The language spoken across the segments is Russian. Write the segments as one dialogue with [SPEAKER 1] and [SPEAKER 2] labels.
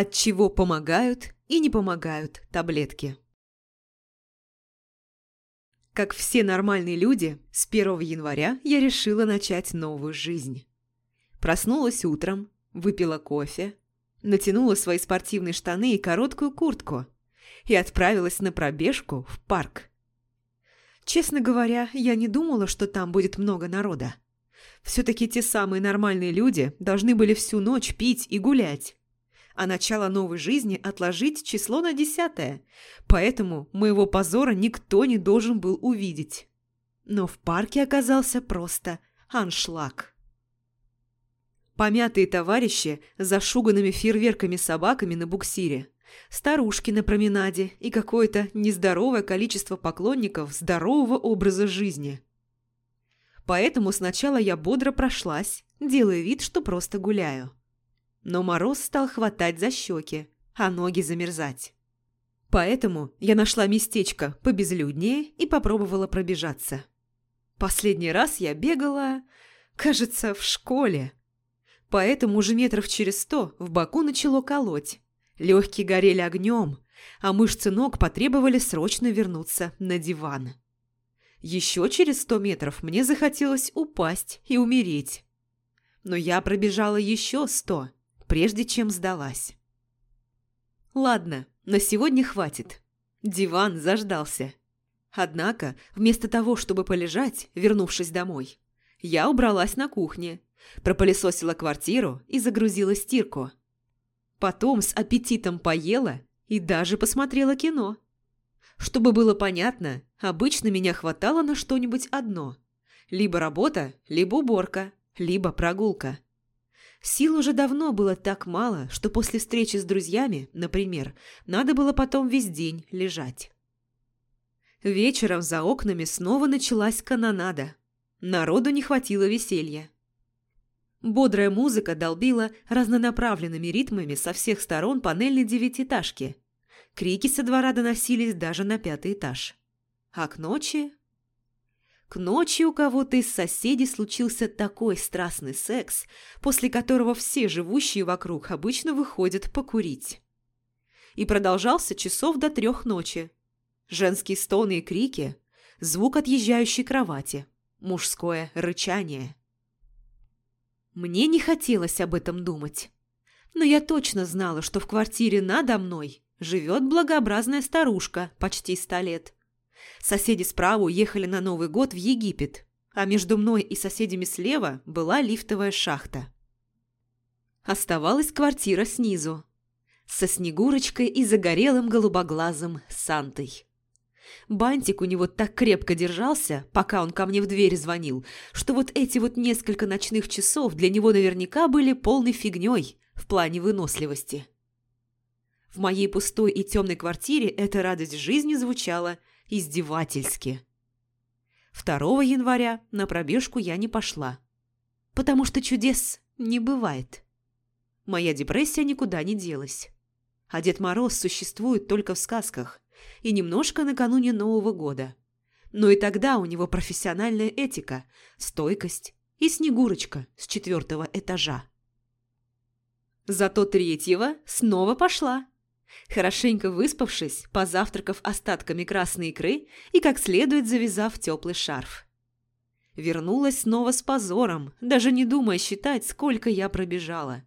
[SPEAKER 1] От чего помогают и не помогают таблетки. Как все нормальные люди, с 1 января я решила начать новую жизнь. Проснулась утром, выпила кофе, натянула свои спортивные штаны и короткую куртку и отправилась на пробежку в парк. Честно говоря, я не думала, что там будет много народа. Все-таки те самые нормальные люди должны были всю ночь пить и гулять. А начало новой жизни отложить число на десятое. Поэтому моего позора никто не должен был увидеть. Но в парке оказался просто аншлаг. Помятые товарищи зашуганными фейерверками собаками на буксире – старушки на променаде и какое-то нездоровое количество поклонников здорового образа жизни. Поэтому сначала я бодро прошлась, делая вид, что просто гуляю. Но мороз стал хватать за щеки, а ноги замерзать. Поэтому я нашла местечко побезлюднее и попробовала пробежаться. Последний раз я бегала, кажется, в школе. Поэтому уже метров через сто в боку начало колоть, Легкие горели огнем, а мышцы ног потребовали срочно вернуться на диван. Еще через сто метров мне захотелось упасть и умереть. Но я пробежала еще сто, прежде чем сдалась. Ладно, на сегодня хватит. Диван заждался. Однако, вместо того, чтобы полежать, вернувшись домой, я убралась на кухне, пропылесосила квартиру и загрузила стирку – Потом с аппетитом поела и даже посмотрела кино. Чтобы было понятно, обычно меня хватало на что-нибудь одно. Либо работа, либо уборка, либо прогулка. Сил уже давно было так мало, что после встречи с друзьями, например, надо было потом весь день лежать. Вечером за окнами снова началась канонада. Народу не хватило веселья. Бодрая музыка долбила разнонаправленными ритмами со всех сторон панельной девятиэтажки. Крики со двора доносились даже на пятый этаж. А к ночи... К ночи у кого-то из соседей случился такой страстный секс, после которого все живущие вокруг обычно выходят покурить. И продолжался часов до трех ночи. Женские стоны и крики, звук отъезжающей кровати, мужское рычание – мне не хотелось об этом думать. Но я точно знала, что в квартире надо мной живет благообразная старушка почти ста лет. Соседи справа уехали на Новый год в Египет, а между мной и соседями слева была лифтовая шахта. Оставалась квартира снизу, со Снегурочкой и загорелым голубоглазым Сантой. Бантик у него так крепко держался, пока он ко мне в дверь звонил, что вот эти вот несколько ночных часов для него наверняка были полной фигней в плане выносливости. В моей пустой и темной квартире эта радость жизни звучала издевательски. 2 января на пробежку я не пошла, потому что чудес не бывает. Моя депрессия никуда не делась. А Дед Мороз существует только в сказках – и немножко накануне Нового года. Но и тогда у него профессиональная этика, стойкость и Снегурочка с четвертого этажа. Зато третьего снова пошла. Хорошенько выспавшись, позавтракав остатками красной икры и как следует завязав теплый шарф. Вернулась снова с позором, даже не думая считать, сколько я пробежала.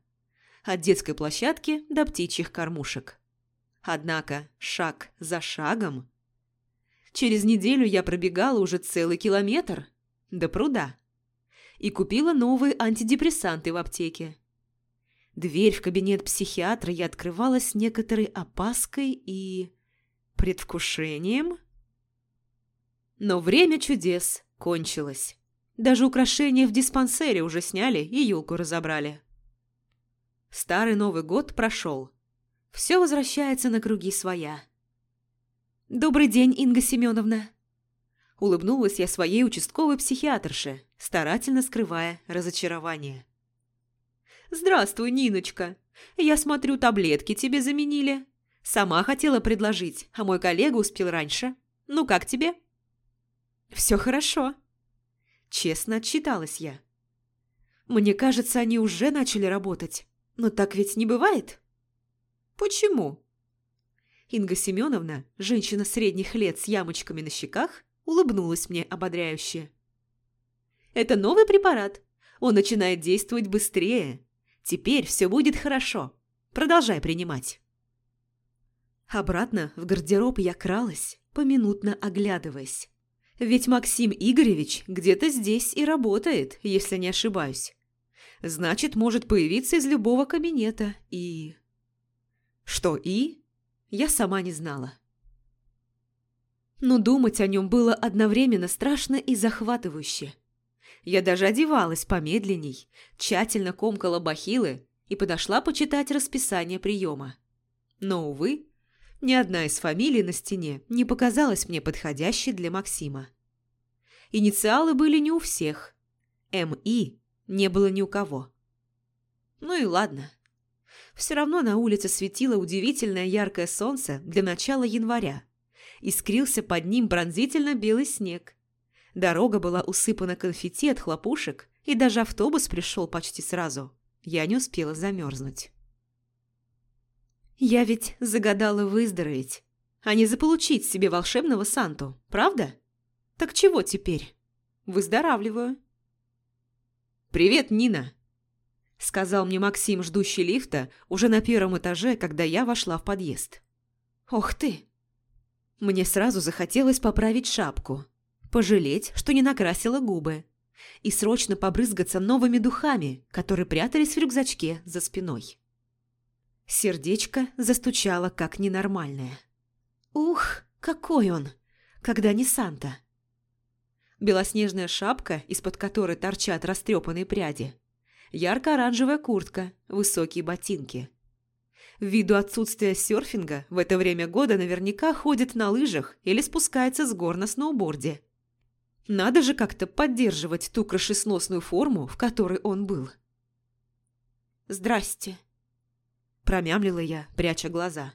[SPEAKER 1] От детской площадки до птичьих кормушек. Однако шаг за шагом... Через неделю я пробегала уже целый километр до пруда и купила новые антидепрессанты в аптеке. Дверь в кабинет психиатра я открывала с некоторой опаской и... предвкушением. Но время чудес кончилось. Даже украшения в диспансере уже сняли и елку разобрали. Старый Новый год прошел. Все возвращается на круги своя. «Добрый день, Инга Семеновна!» Улыбнулась я своей участковой психиатрше, старательно скрывая разочарование. «Здравствуй, Ниночка! Я смотрю, таблетки тебе заменили. Сама хотела предложить, а мой коллега успел раньше. Ну как тебе?» «Все хорошо», – честно отчиталась я. «Мне кажется, они уже начали работать. Но так ведь не бывает?» Почему? Инга Семеновна, женщина средних лет с ямочками на щеках, улыбнулась мне ободряюще. «Это новый препарат. Он начинает действовать быстрее. Теперь все будет хорошо. Продолжай принимать». Обратно в гардероб я кралась, поминутно оглядываясь. Ведь Максим Игоревич где-то здесь и работает, если не ошибаюсь. Значит, может появиться из любого кабинета и... Что «и»? Я сама не знала. Но думать о нем было одновременно страшно и захватывающе. Я даже одевалась помедленней, тщательно комкала бахилы и подошла почитать расписание приема. Но, увы, ни одна из фамилий на стене не показалась мне подходящей для Максима. Инициалы были не у всех. М.И. не было ни у кого. Ну и ладно. Все равно на улице светило удивительное яркое солнце для начала января. Искрился под ним пронзительно белый снег. Дорога была усыпана конфетти от хлопушек, и даже автобус пришел почти сразу. Я не успела замерзнуть. Я ведь загадала выздороветь, а не заполучить себе волшебного Санту, правда? Так чего теперь? Выздоравливаю. «Привет, Нина!» Сказал мне Максим, ждущий лифта, уже на первом этаже, когда я вошла в подъезд. «Ох ты!» Мне сразу захотелось поправить шапку, пожалеть, что не накрасила губы, и срочно побрызгаться новыми духами, которые прятались в рюкзачке за спиной. Сердечко застучало как ненормальное. Ух, какой он! Когда не Санта! Белоснежная шапка, из-под которой торчат растрепанные пряди. Ярко-оранжевая куртка, высокие ботинки. Ввиду отсутствия серфинга, в это время года наверняка ходит на лыжах или спускается с гор на сноуборде. Надо же как-то поддерживать ту крышесносную форму, в которой он был. «Здрасте», Промямлила я, пряча глаза.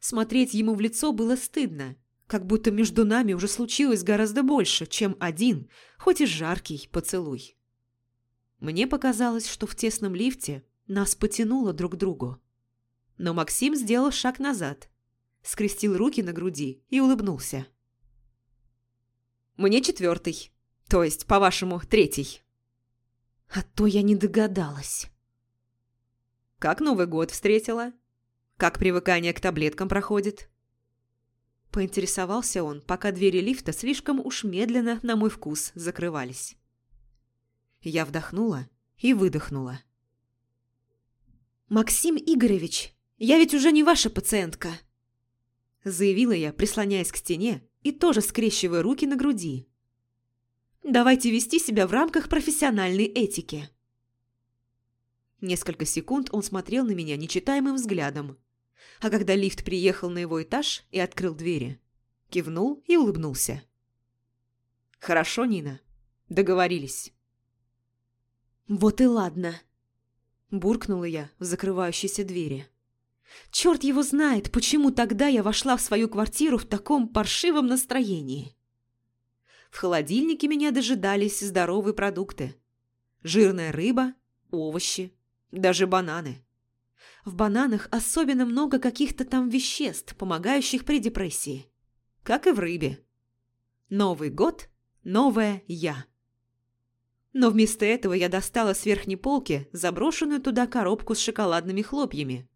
[SPEAKER 1] Смотреть ему в лицо было стыдно, как будто между нами уже случилось гораздо больше, чем один, хоть и жаркий, поцелуй. Мне показалось, что в тесном лифте нас потянуло друг к другу. Но Максим сделал шаг назад, скрестил руки на груди и улыбнулся. «Мне четвертый, то есть, по-вашему, третий». А то я не догадалась. Как Новый год встретила? Как привыкание к таблеткам проходит?» Поинтересовался он, пока двери лифта слишком уж медленно, на мой вкус, закрывались. Я вдохнула и выдохнула. «Максим Игоревич, я ведь уже не ваша пациентка!» Заявила я, прислоняясь к стене и тоже скрещивая руки на груди. «Давайте вести себя в рамках профессиональной этики». Несколько секунд он смотрел на меня нечитаемым взглядом. А когда лифт приехал на его этаж и открыл двери, кивнул и улыбнулся. «Хорошо, Нина. Договорились». «Вот и ладно», – буркнула я в закрывающейся двери. «Черт его знает, почему тогда я вошла в свою квартиру в таком паршивом настроении». В холодильнике меня дожидались здоровые продукты. Жирная рыба, овощи, даже бананы. В бананах особенно много каких-то там веществ, помогающих при депрессии. Как и в рыбе. Новый год – новое «я». Но вместо этого я достала с верхней полки заброшенную туда коробку с шоколадными хлопьями.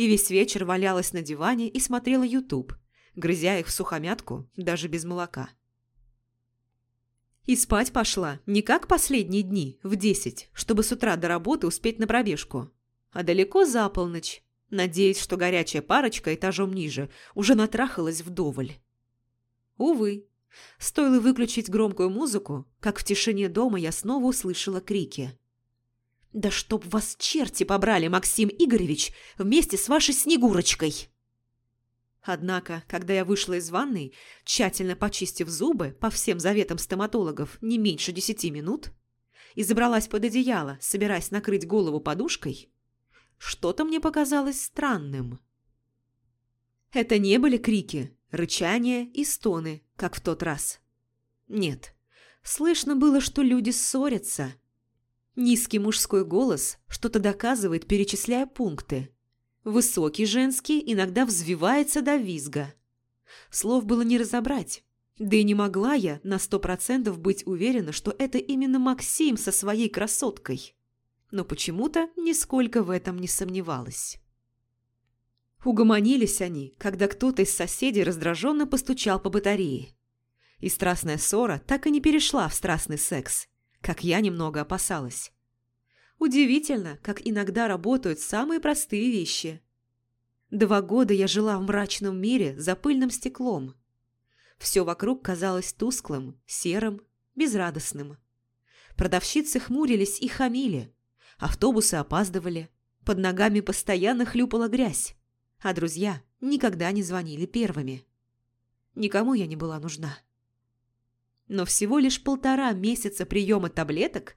[SPEAKER 1] И весь вечер валялась на диване и смотрела YouTube, грызя их в сухомятку, даже без молока. И спать пошла не как последние дни, в десять, чтобы с утра до работы успеть на пробежку, а далеко за полночь, надеясь, что горячая парочка этажом ниже уже натрахалась вдоволь. Увы, стоило выключить громкую музыку, как в тишине дома я снова услышала крики. «Да чтоб вас черти побрали, Максим Игоревич, вместе с вашей Снегурочкой!» Однако, когда я вышла из ванной, тщательно почистив зубы по всем заветам стоматологов не меньше десяти минут, и забралась под одеяло, собираясь накрыть голову подушкой, что-то мне показалось странным. Это не были крики, рычания и стоны, как в тот раз. Нет, слышно было, что люди ссорятся. Низкий мужской голос что-то доказывает, перечисляя пункты. Высокий женский иногда взвивается до визга. Слов было не разобрать. Да и не могла я на сто процентов быть уверена, что это именно Максим со своей красоткой. Но почему-то нисколько в этом не сомневалась. Угомонились они, когда кто-то из соседей раздраженно постучал по батарее. И страстная ссора так и не перешла в страстный секс, как я немного опасалась. Удивительно, как иногда работают самые простые вещи. Два года я жила в мрачном мире за пыльным стеклом – все вокруг казалось тусклым, серым, безрадостным. Продавщицы хмурились и хамили. Автобусы опаздывали. Под ногами постоянно хлюпала грязь. А друзья никогда не звонили первыми. Никому я не была нужна. Но всего лишь полтора месяца приема таблеток,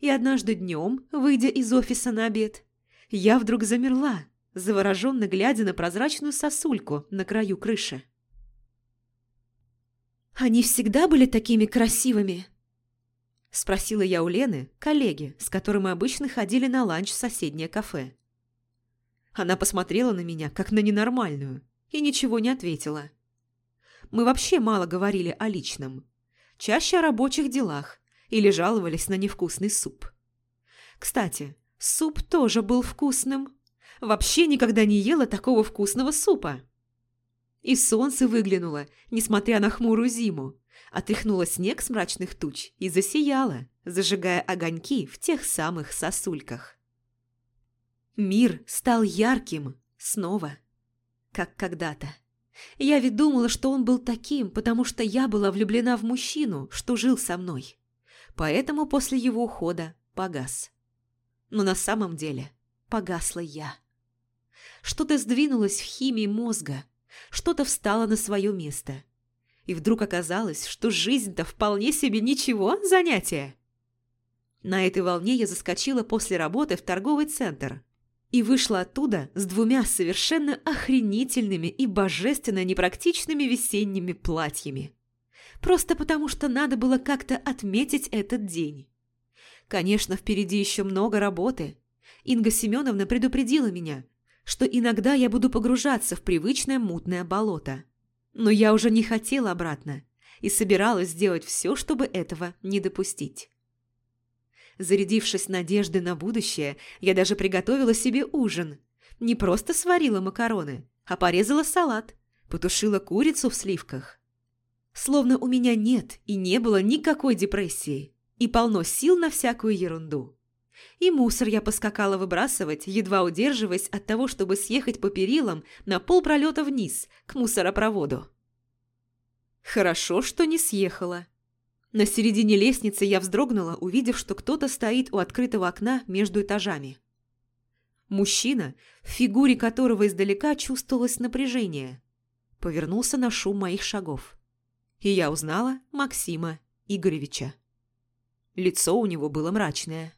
[SPEAKER 1] и однажды днем, выйдя из офиса на обед, я вдруг замерла, завороженно глядя на прозрачную сосульку на краю крыши. «Они всегда были такими красивыми?» Спросила я у Лены, коллеги, с которой мы обычно ходили на ланч в соседнее кафе. Она посмотрела на меня, как на ненормальную, и ничего не ответила. Мы вообще мало говорили о личном. Чаще о рабочих делах или жаловались на невкусный суп. Кстати, суп тоже был вкусным. Вообще никогда не ела такого вкусного супа. И солнце выглянуло, несмотря на хмурую зиму. Отряхнуло снег с мрачных туч и засияло, зажигая огоньки в тех самых сосульках. Мир стал ярким снова, как когда-то. Я ведь думала, что он был таким, потому что я была влюблена в мужчину, что жил со мной. Поэтому после его ухода погас. Но на самом деле погасла я. Что-то сдвинулось в химии мозга, что-то встало на свое место. И вдруг оказалось, что жизнь-то вполне себе ничего занятие. На этой волне я заскочила после работы в торговый центр и вышла оттуда с двумя совершенно охренительными и божественно непрактичными весенними платьями. Просто потому, что надо было как-то отметить этот день. Конечно, впереди еще много работы. Инга Семеновна предупредила меня, что иногда я буду погружаться в привычное мутное болото. Но я уже не хотела обратно и собиралась сделать все, чтобы этого не допустить. Зарядившись надеждой на будущее, я даже приготовила себе ужин. Не просто сварила макароны, а порезала салат, потушила курицу в сливках. Словно у меня нет и не было никакой депрессии, и полно сил на всякую ерунду. И мусор я поскакала выбрасывать, едва удерживаясь от того, чтобы съехать по перилам на полпролета вниз, к мусоропроводу. Хорошо, что не съехала. На середине лестницы я вздрогнула, увидев, что кто-то стоит у открытого окна между этажами. Мужчина, в фигуре которого издалека чувствовалось напряжение, повернулся на шум моих шагов. И я узнала Максима Игоревича. Лицо у него было мрачное.